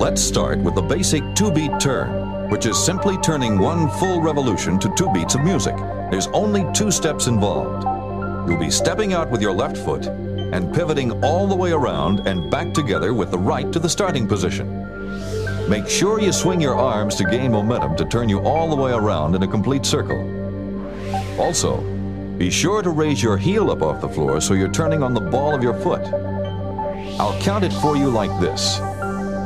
Let's start with the basic two beat turn, which is simply turning one full revolution to two beats of music. There's only two steps involved. You'll be stepping out with your left foot and pivoting all the way around and back together with the right to the starting position. Make sure you swing your arms to gain momentum to turn you all the way around in a complete circle. Also, be sure to raise your heel up off the floor so you're turning on the ball of your foot. I'll count it for you like this.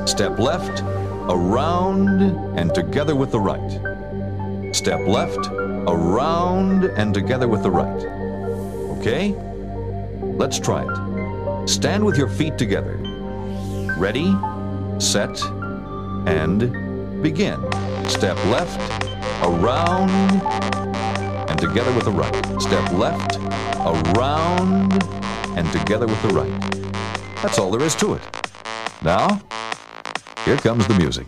Step left, around, and together with the right. Step left, around, and together with the right. Okay? Let's try it. Stand with your feet together. Ready, set, and begin. Step left, around, and together with the right. Step left, around, and together with the right. That's all there is to it. Now, here comes the music.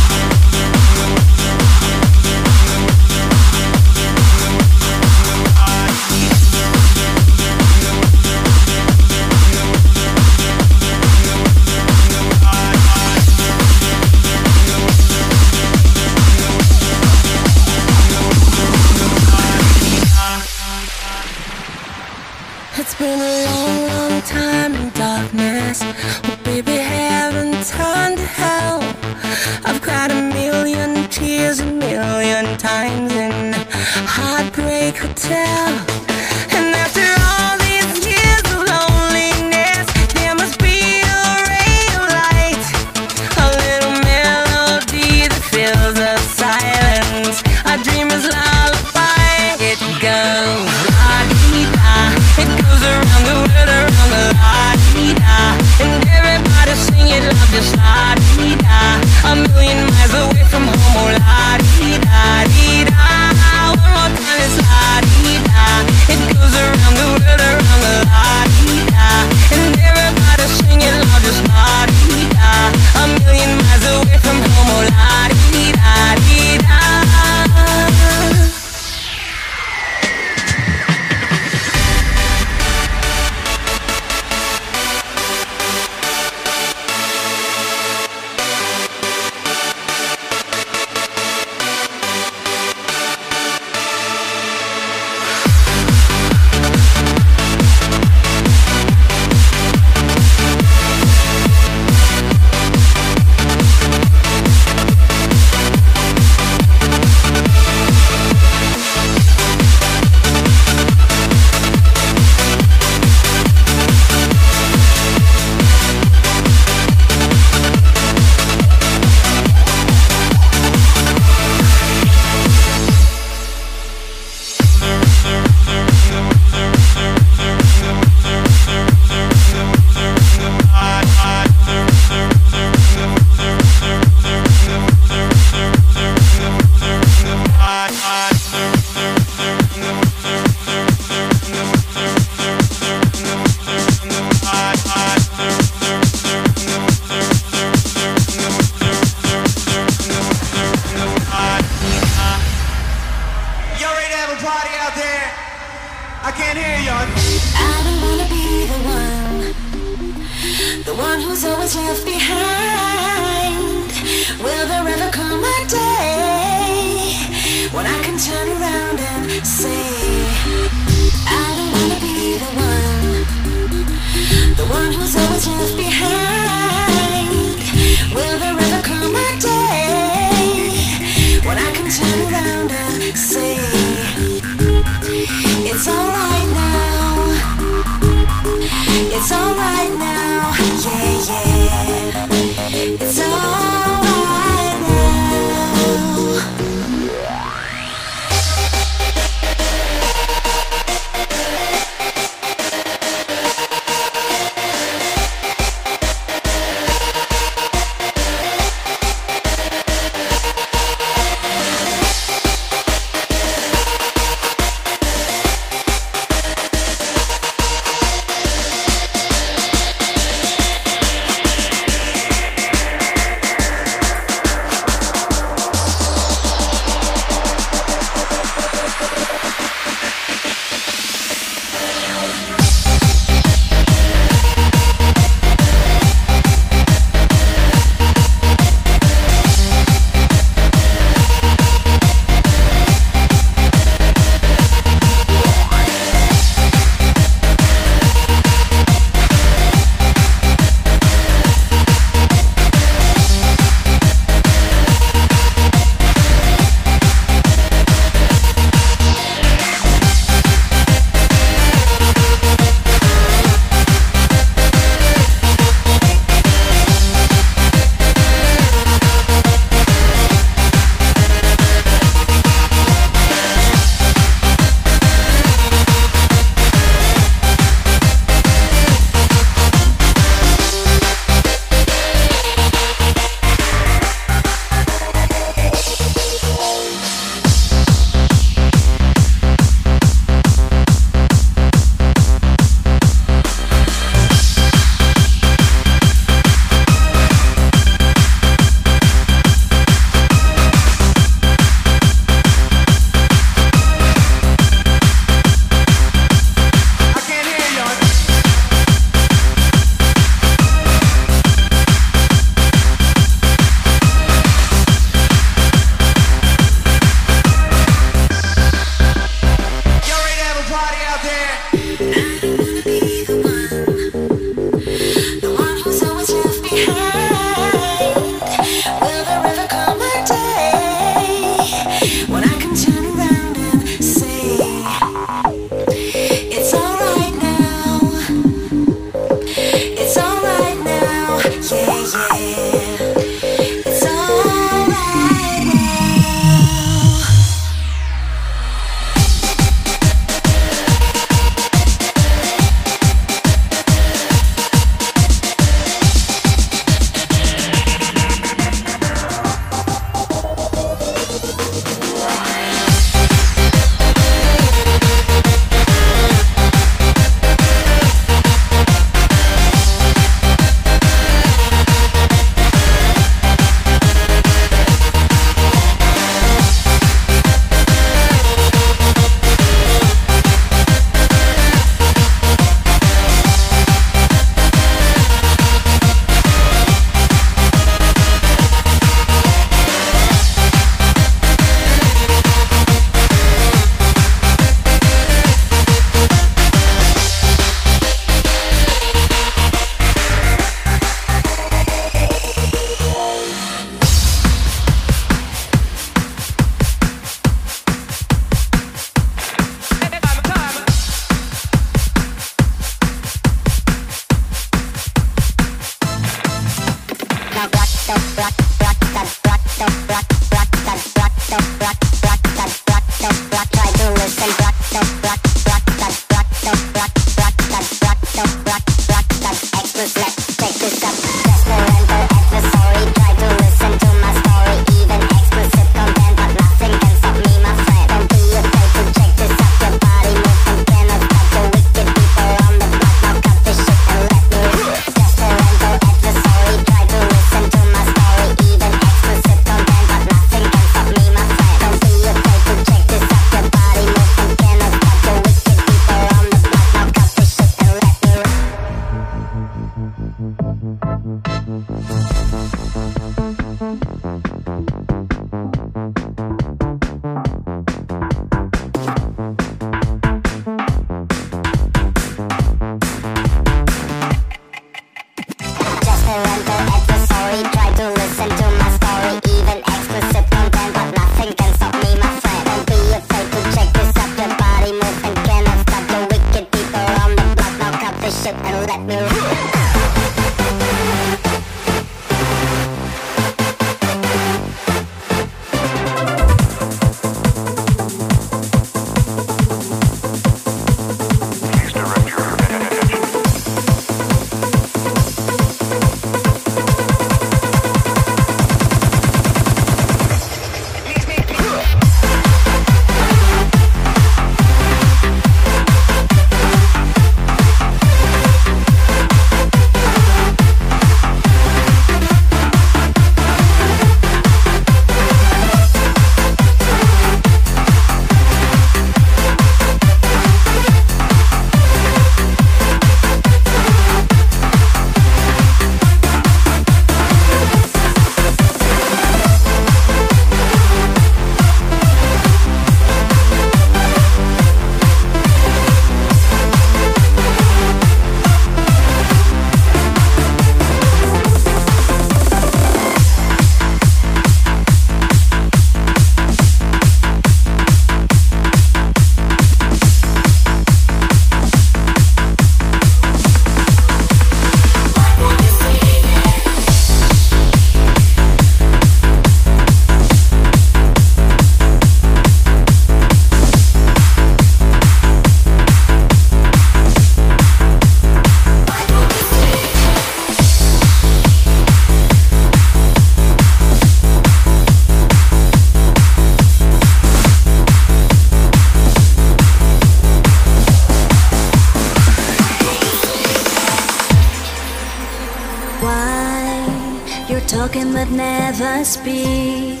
Speak.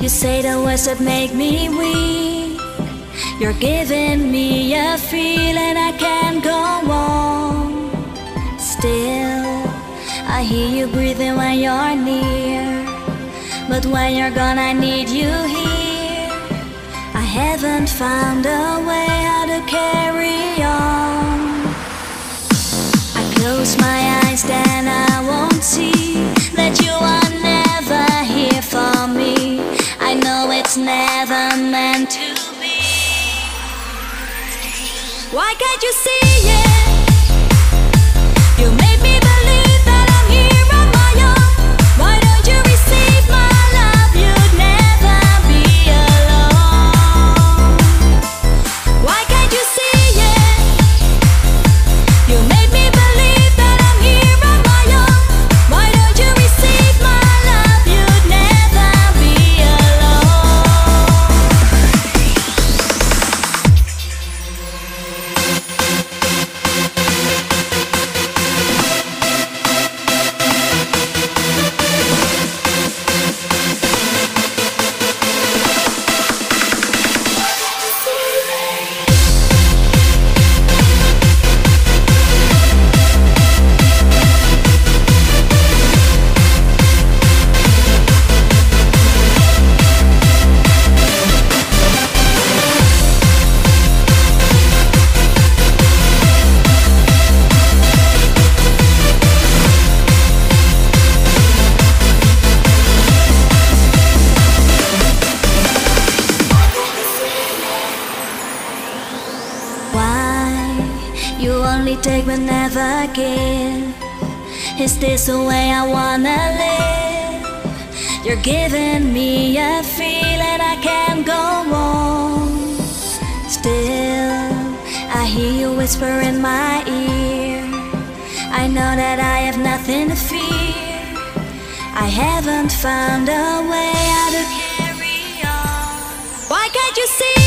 You say the words that make me weak. You're giving me a feeling I can't go on. Still, I hear you breathing when you're near. But when you're gone, I need you here. I haven't found a way how to carry on. I close my eyes, then I won't see that you are never here for me. I know it's never meant to be. Why can't you see it? Only take but never give? Is this the way I wanna live? You're giving me a feeling I can't go on. Still, I hear you whisper in my ear. I know that I have nothing to fear. I haven't found a way how to carry on. Why can't you see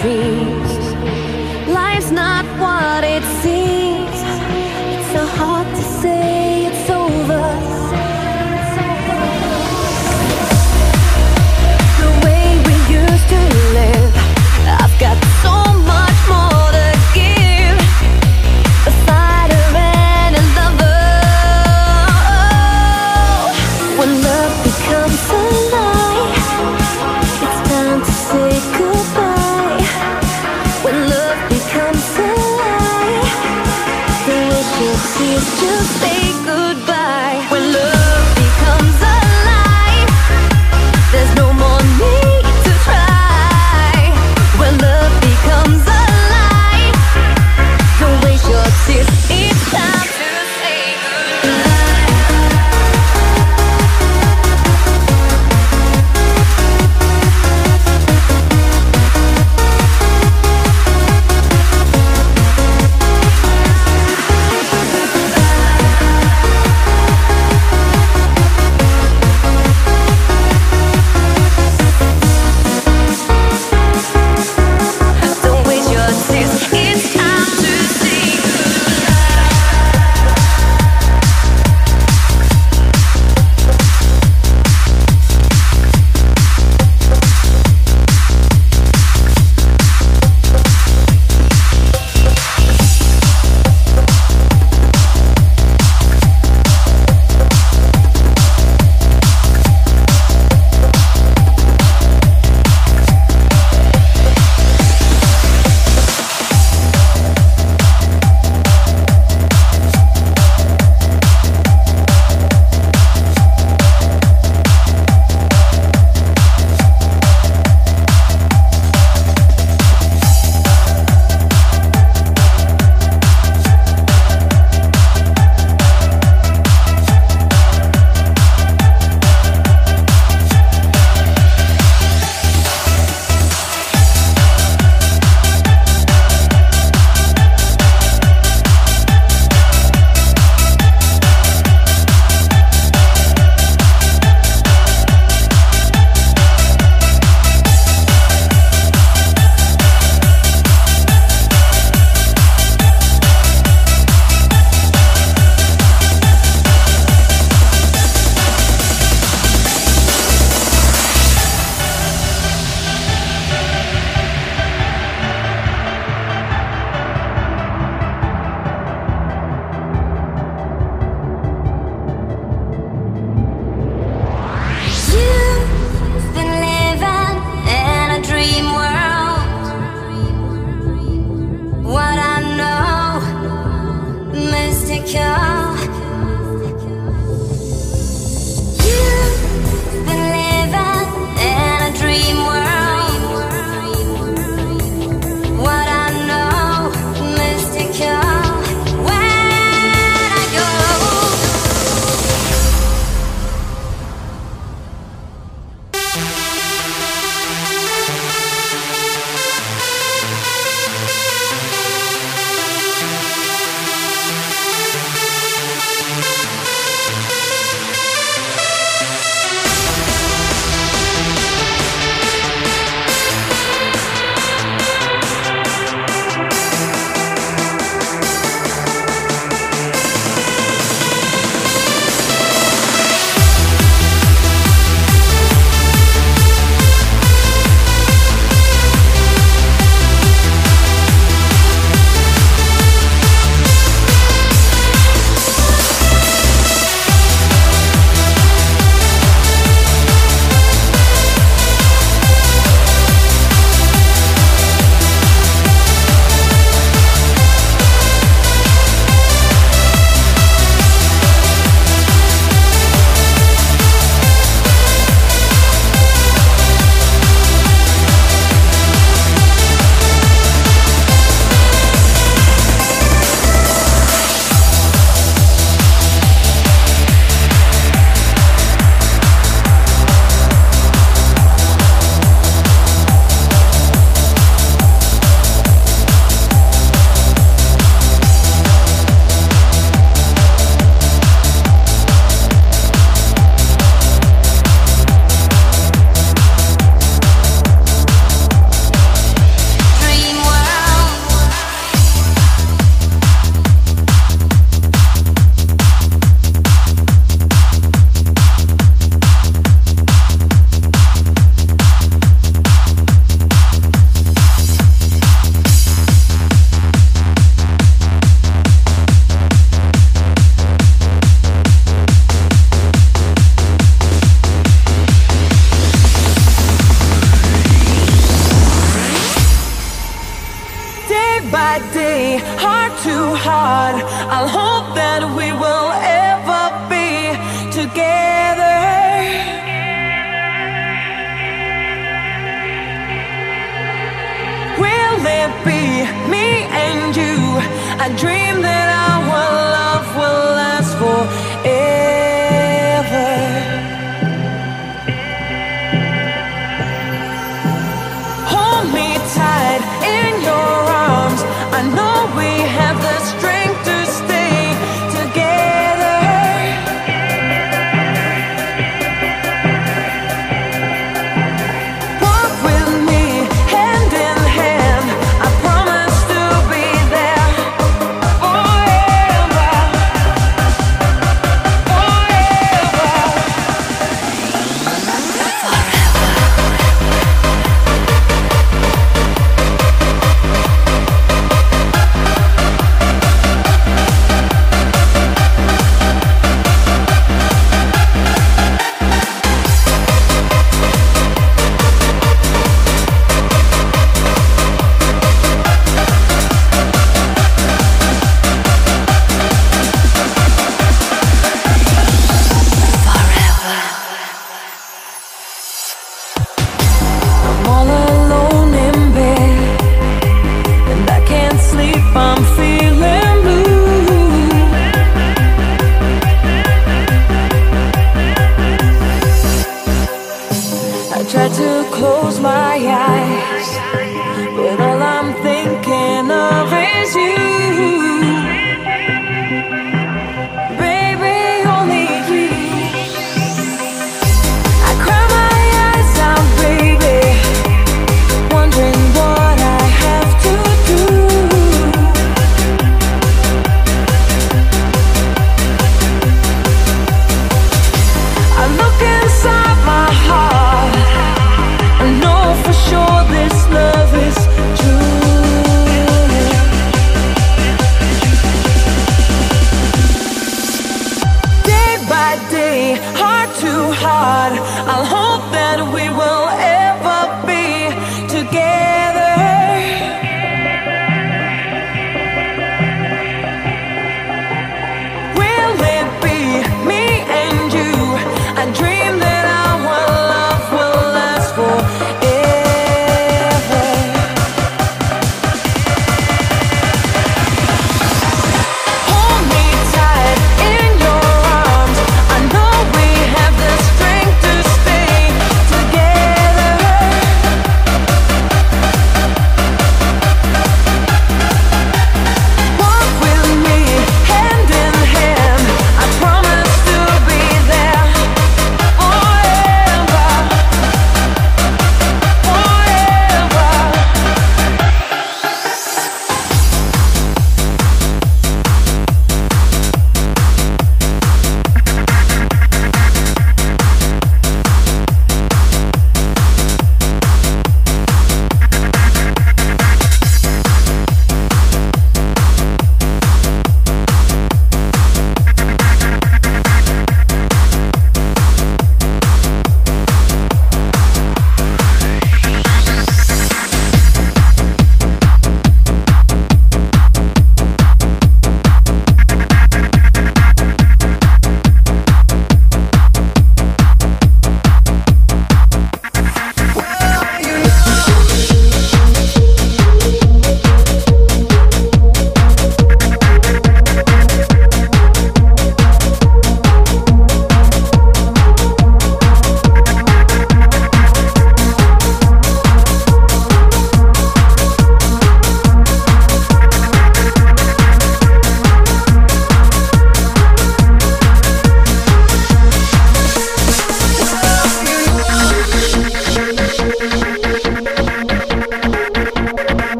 tree.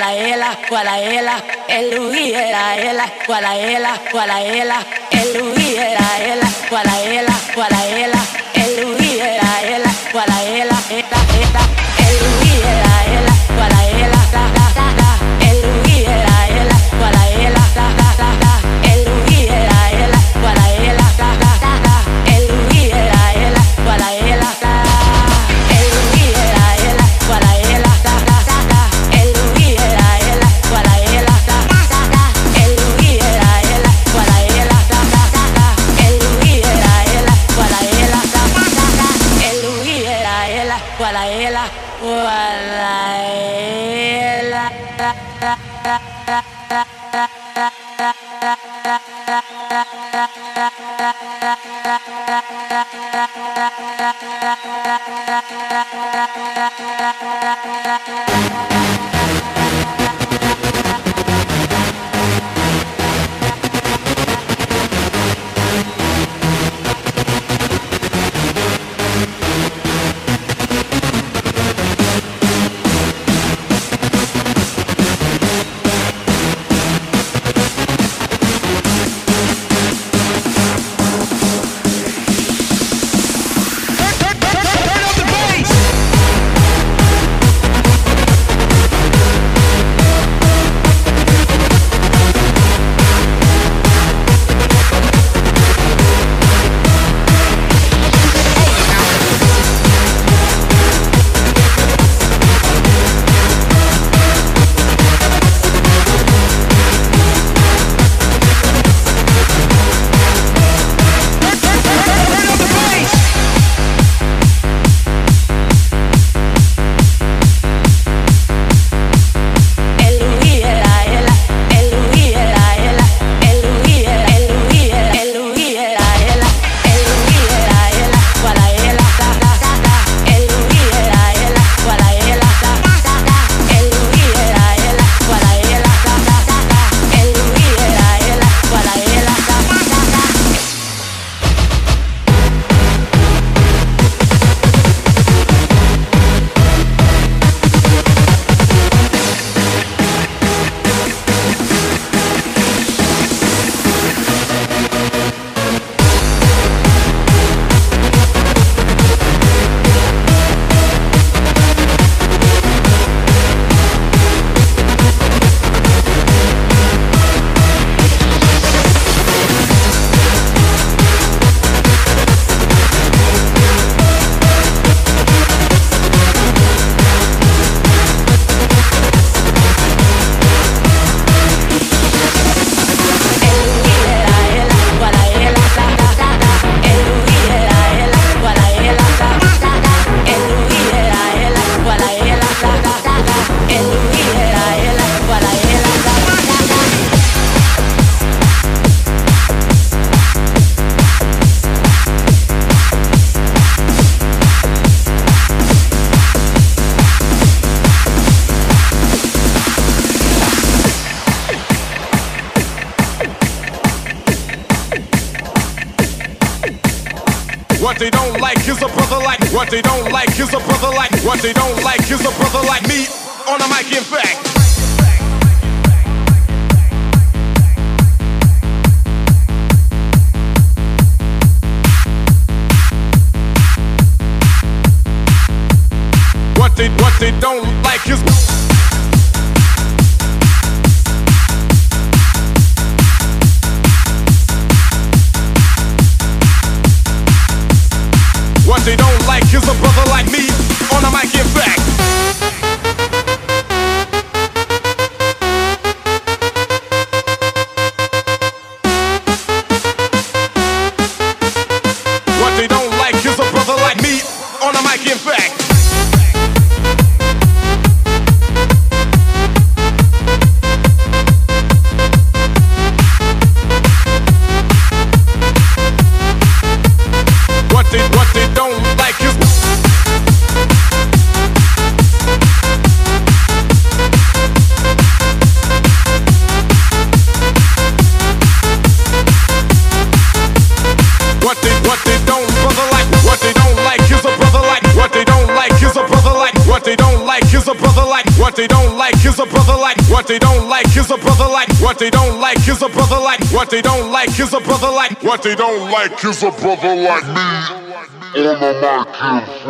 cualaela, cualaela, el rugiera, ela, cualaela, cualaela, el rugiera, ela, cualaela, cualaela. What they don't like is a brother like me. On the mic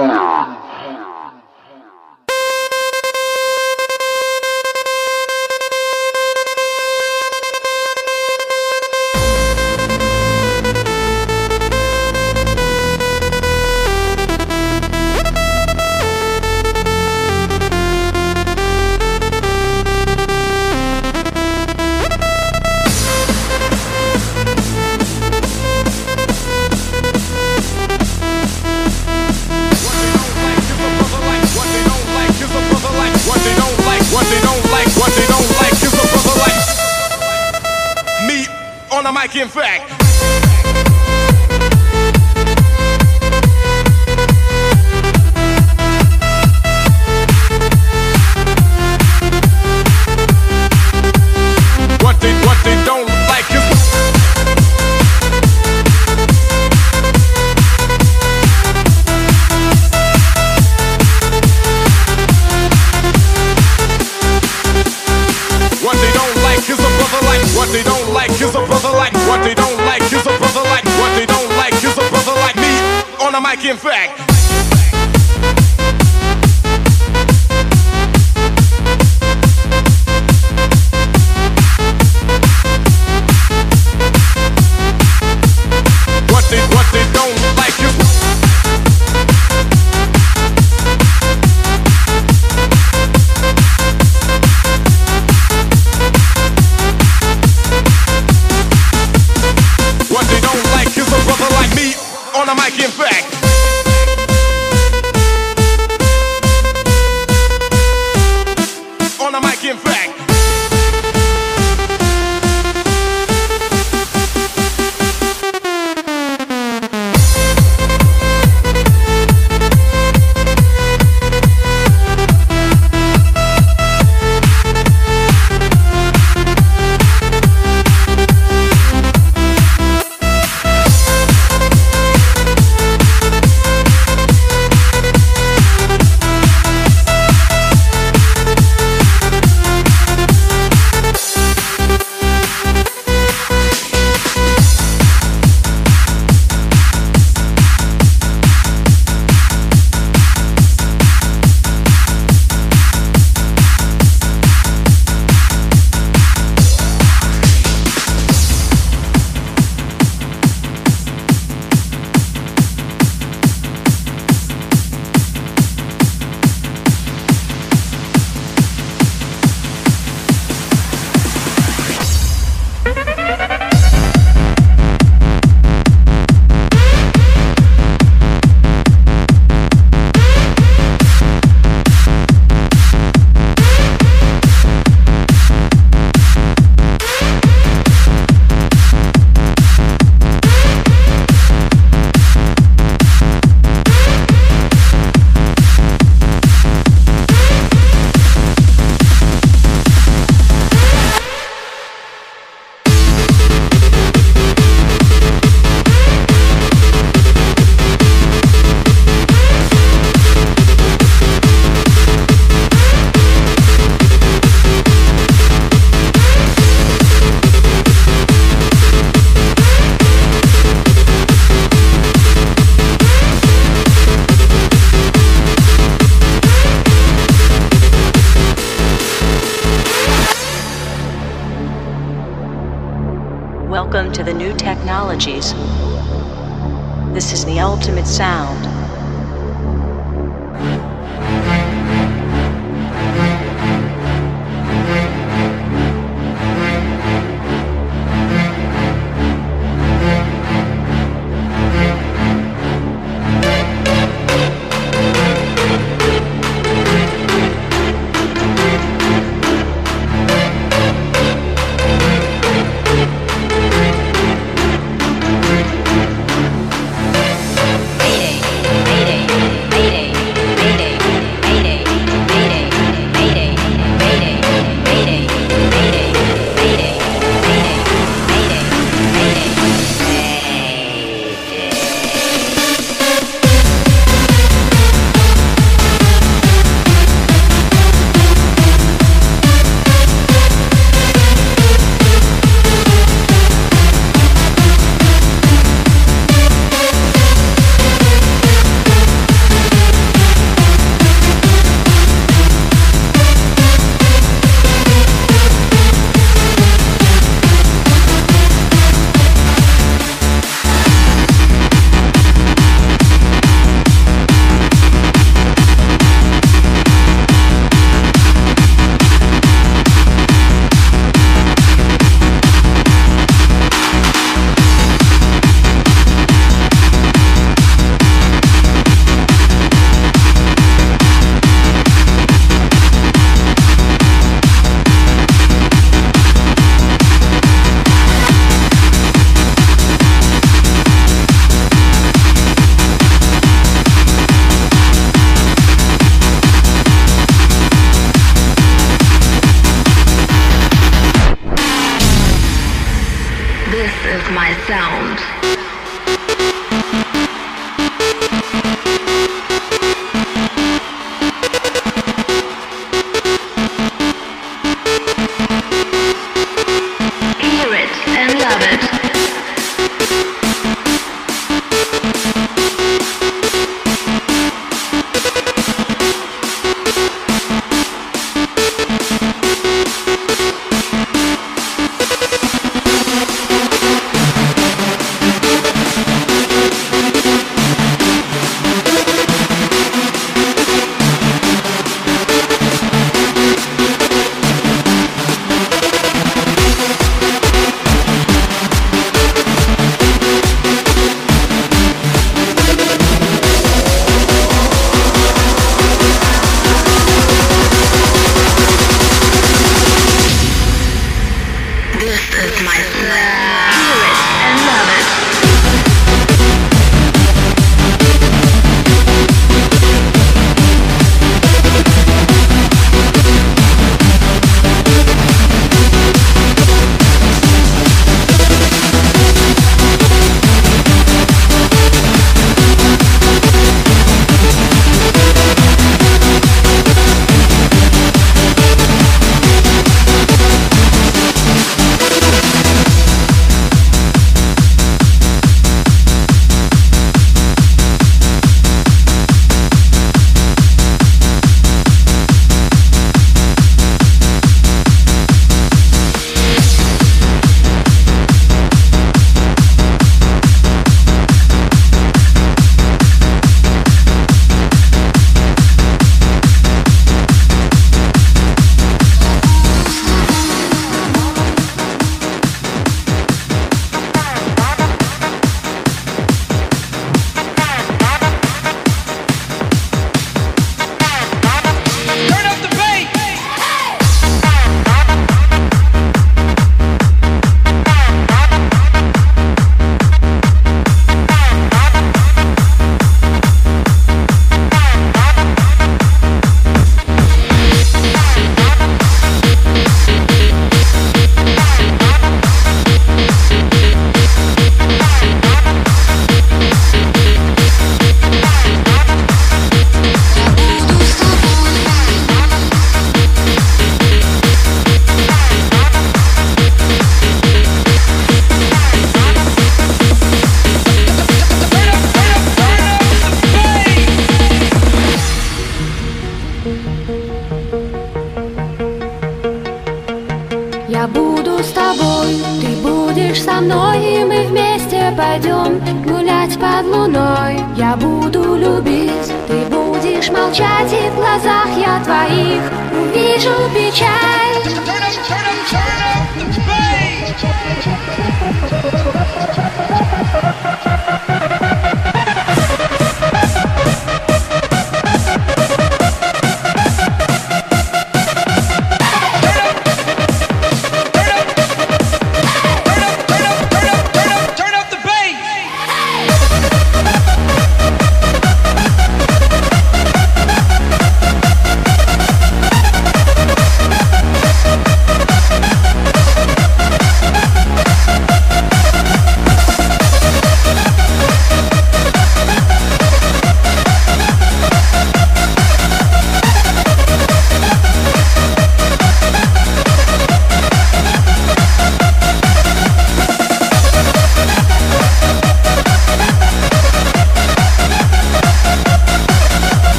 I a mic, in fact.